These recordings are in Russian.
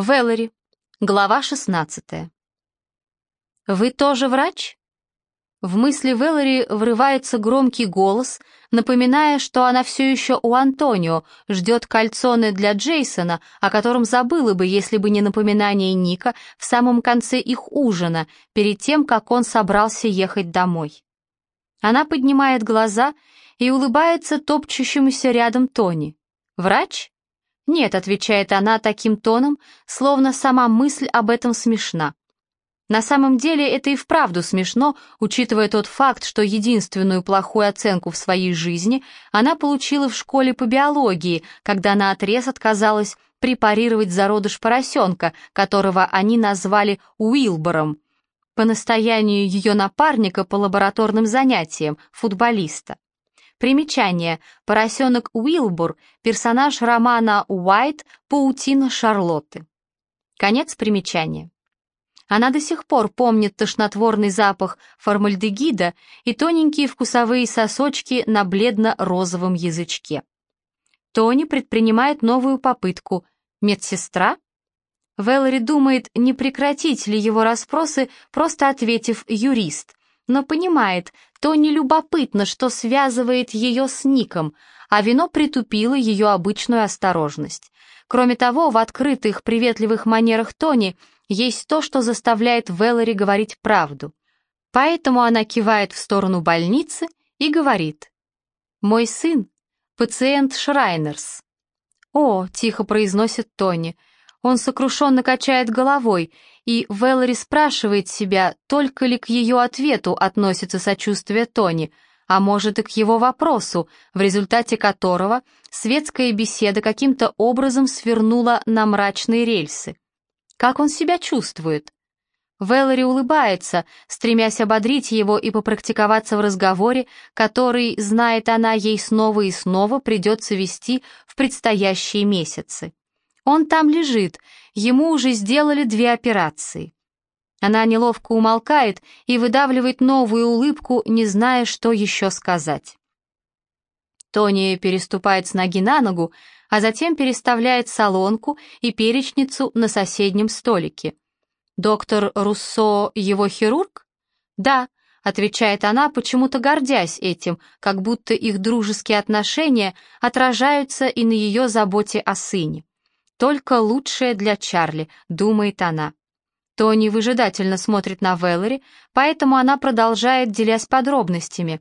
Веллери. Глава 16. «Вы тоже врач?» В мысли Веллери врывается громкий голос, напоминая, что она все еще у Антонио, ждет кальцоны для Джейсона, о котором забыла бы, если бы не напоминание Ника в самом конце их ужина, перед тем, как он собрался ехать домой. Она поднимает глаза и улыбается топчущемуся рядом Тони. «Врач?» «Нет», — отвечает она таким тоном, словно сама мысль об этом смешна. На самом деле это и вправду смешно, учитывая тот факт, что единственную плохую оценку в своей жизни она получила в школе по биологии, когда она отрез отказалась препарировать зародыш поросенка, которого они назвали Уилбором, по настоянию ее напарника по лабораторным занятиям, футболиста. Примечание. Поросенок Уилбур, персонаж романа Уайт «Паутина Шарлотты». Конец примечания. Она до сих пор помнит тошнотворный запах формальдегида и тоненькие вкусовые сосочки на бледно-розовом язычке. Тони предпринимает новую попытку. Медсестра? Вэллори думает, не прекратить ли его расспросы, просто ответив «юрист», но понимает, то нелюбопытно, что связывает ее с Ником, а вино притупило ее обычную осторожность. Кроме того, в открытых, приветливых манерах Тони есть то, что заставляет Веллори говорить правду. Поэтому она кивает в сторону больницы и говорит. «Мой сын — пациент Шрайнерс». «О», — тихо произносит Тони, — он сокрушенно качает головой, и Вэллори спрашивает себя, только ли к ее ответу относится сочувствие Тони, а может и к его вопросу, в результате которого светская беседа каким-то образом свернула на мрачные рельсы. Как он себя чувствует? Вэллори улыбается, стремясь ободрить его и попрактиковаться в разговоре, который, знает она, ей снова и снова придется вести в предстоящие месяцы. Он там лежит, ему уже сделали две операции. Она неловко умолкает и выдавливает новую улыбку, не зная, что еще сказать. Тони переступает с ноги на ногу, а затем переставляет солонку и перечницу на соседнем столике. «Доктор Руссо его хирург?» «Да», — отвечает она, почему-то гордясь этим, как будто их дружеские отношения отражаются и на ее заботе о сыне. Только лучшее для Чарли, думает она. Тони выжидательно смотрит на Веллори, поэтому она продолжает, делясь подробностями.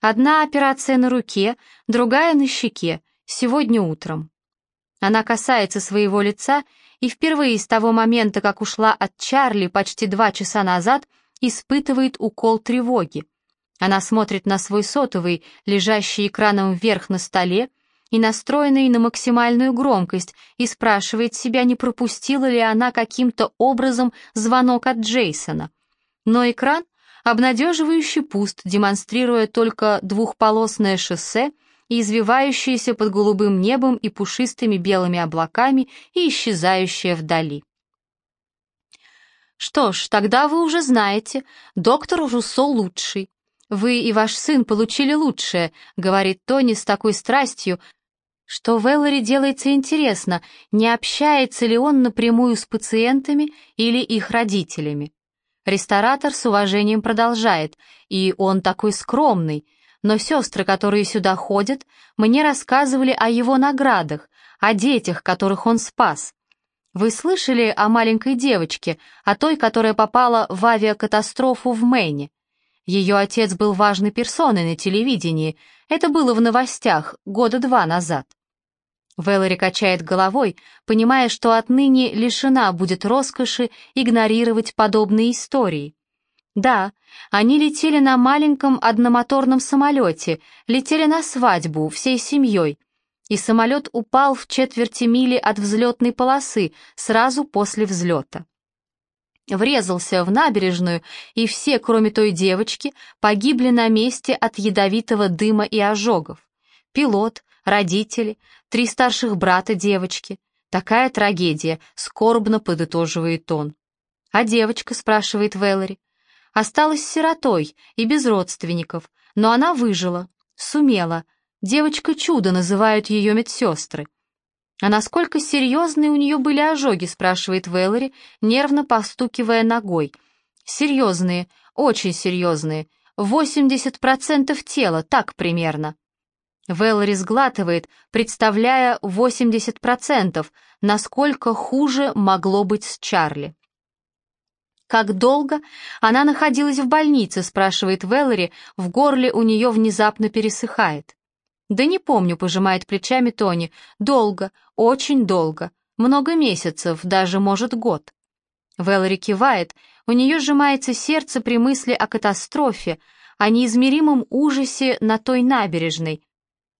Одна операция на руке, другая на щеке, сегодня утром. Она касается своего лица и впервые с того момента, как ушла от Чарли почти два часа назад, испытывает укол тревоги. Она смотрит на свой сотовый, лежащий экраном вверх на столе, и настроенный на максимальную громкость, и спрашивает себя, не пропустила ли она каким-то образом звонок от Джейсона. Но экран обнадеживающе пуст, демонстрируя только двухполосное шоссе извивающееся под голубым небом и пушистыми белыми облаками и исчезающее вдали. «Что ж, тогда вы уже знаете, доктор Руссо лучший. Вы и ваш сын получили лучшее», — говорит Тони с такой страстью, что Веллори делается интересно, не общается ли он напрямую с пациентами или их родителями. Ресторатор с уважением продолжает, и он такой скромный, но сестры, которые сюда ходят, мне рассказывали о его наградах, о детях, которых он спас. Вы слышали о маленькой девочке, о той, которая попала в авиакатастрофу в Мэйне? Ее отец был важной персоной на телевидении, это было в новостях года два назад. Вэллори качает головой, понимая, что отныне лишена будет роскоши игнорировать подобные истории. Да, они летели на маленьком одномоторном самолете, летели на свадьбу всей семьей, и самолет упал в четверти мили от взлетной полосы сразу после взлета. Врезался в набережную, и все, кроме той девочки, погибли на месте от ядовитого дыма и ожогов. Пилот, родители, три старших брата девочки. Такая трагедия, скорбно подытоживает он. А девочка, спрашивает Вэллори, осталась сиротой и без родственников, но она выжила, сумела. Девочка-чудо называют ее медсестры. «А насколько серьезные у нее были ожоги?» — спрашивает Вэллори, нервно постукивая ногой. «Серьезные, очень серьезные. 80% тела, так примерно». Вэллори сглатывает, представляя 80%, насколько хуже могло быть с Чарли. «Как долго она находилась в больнице?» — спрашивает Вэллори, в горле у нее внезапно пересыхает. «Да не помню», — пожимает плечами Тони. «Долго, очень долго. Много месяцев, даже, может, год». Вэллори кивает, у нее сжимается сердце при мысли о катастрофе, о неизмеримом ужасе на той набережной.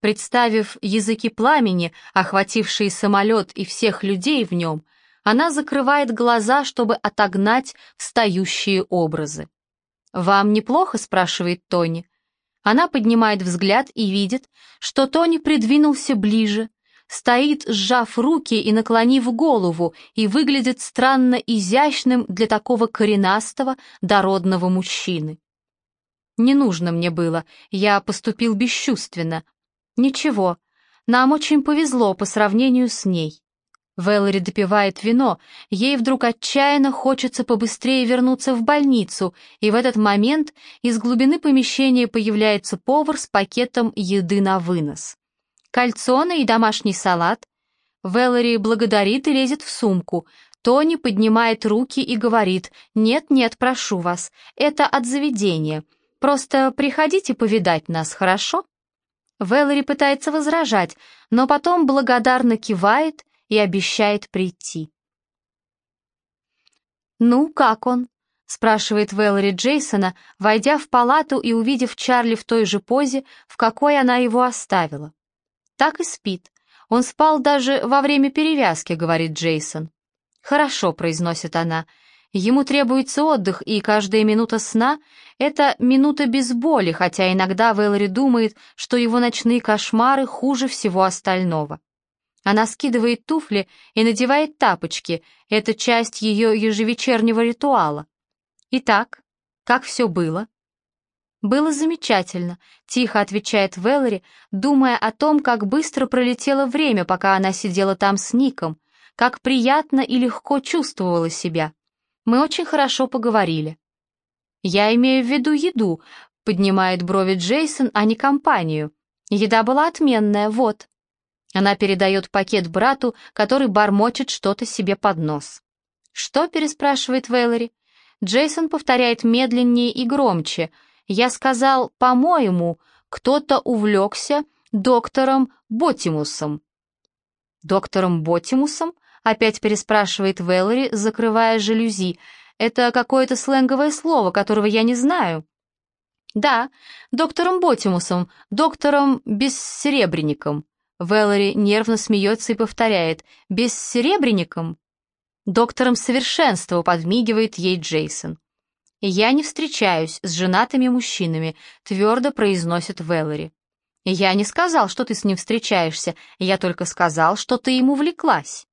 Представив языки пламени, охватившие самолет и всех людей в нем, она закрывает глаза, чтобы отогнать встающие образы. «Вам неплохо?» — спрашивает Тони. Она поднимает взгляд и видит, что Тони придвинулся ближе, стоит, сжав руки и наклонив голову, и выглядит странно изящным для такого коренастого, дородного мужчины. «Не нужно мне было, я поступил бесчувственно. Ничего, нам очень повезло по сравнению с ней». Вэллори допивает вино, ей вдруг отчаянно хочется побыстрее вернуться в больницу, и в этот момент из глубины помещения появляется повар с пакетом еды на вынос. Кальцоны и домашний салат. Вэллори благодарит и лезет в сумку. Тони поднимает руки и говорит «Нет-нет, прошу вас, это от заведения. Просто приходите повидать нас, хорошо?» Вэллори пытается возражать, но потом благодарно кивает и обещает прийти. «Ну, как он?» — спрашивает Вэллори Джейсона, войдя в палату и увидев Чарли в той же позе, в какой она его оставила. «Так и спит. Он спал даже во время перевязки», — говорит Джейсон. «Хорошо», — произносит она. «Ему требуется отдых, и каждая минута сна — это минута без боли, хотя иногда Вэллори думает, что его ночные кошмары хуже всего остального». Она скидывает туфли и надевает тапочки. Это часть ее ежевечернего ритуала. Итак, как все было? «Было замечательно», — тихо отвечает Вэллори, думая о том, как быстро пролетело время, пока она сидела там с Ником, как приятно и легко чувствовала себя. Мы очень хорошо поговорили. «Я имею в виду еду», — поднимает брови Джейсон, а не компанию. «Еда была отменная, вот». Она передает пакет брату, который бормочет что-то себе под нос. «Что?» — переспрашивает Вэллори. Джейсон повторяет медленнее и громче. «Я сказал, по-моему, кто-то увлекся доктором Ботимусом». «Доктором Ботимусом?» — опять переспрашивает Вэллори, закрывая жалюзи. «Это какое-то сленговое слово, которого я не знаю». «Да, доктором Ботимусом, доктором Бессеребренником». Вэллори нервно смеется и повторяет «Бессеребренником?» «Доктором совершенства», — подмигивает ей Джейсон. «Я не встречаюсь с женатыми мужчинами», — твердо произносит Вэллори. «Я не сказал, что ты с ним встречаешься, я только сказал, что ты ему увлеклась».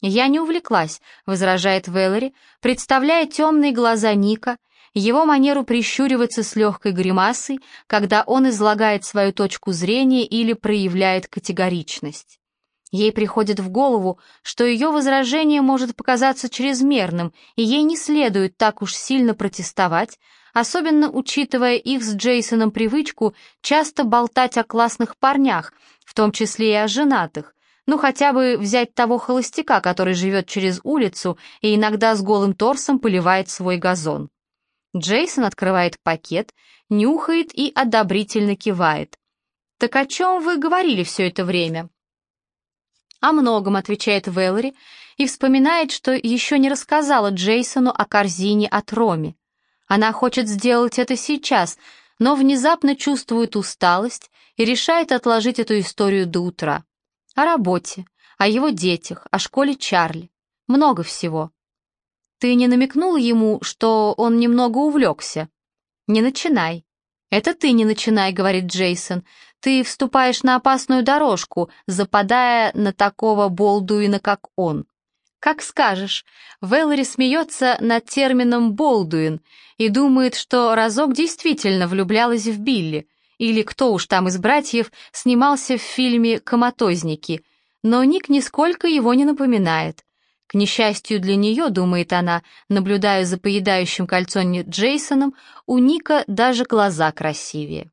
«Я не увлеклась», — возражает Вэллори, представляя темные глаза Ника его манеру прищуриваться с легкой гримасой, когда он излагает свою точку зрения или проявляет категоричность. Ей приходит в голову, что ее возражение может показаться чрезмерным, и ей не следует так уж сильно протестовать, особенно учитывая их с Джейсоном привычку часто болтать о классных парнях, в том числе и о женатых, ну хотя бы взять того холостяка, который живет через улицу и иногда с голым торсом поливает свой газон. Джейсон открывает пакет, нюхает и одобрительно кивает. «Так о чем вы говорили все это время?» «О многом», — отвечает Вэллори и вспоминает, что еще не рассказала Джейсону о корзине от Роми. Она хочет сделать это сейчас, но внезапно чувствует усталость и решает отложить эту историю до утра. О работе, о его детях, о школе Чарли. Много всего. Ты не намекнул ему, что он немного увлекся? Не начинай. Это ты не начинай, говорит Джейсон. Ты вступаешь на опасную дорожку, западая на такого Болдуина, как он. Как скажешь. Вэллори смеется над термином «болдуин» и думает, что разок действительно влюблялась в Билли, или кто уж там из братьев снимался в фильме «Коматозники», но Ник нисколько его не напоминает. К несчастью для нее, думает она, наблюдая за поедающим кольцо Джейсоном, у Ника даже глаза красивее.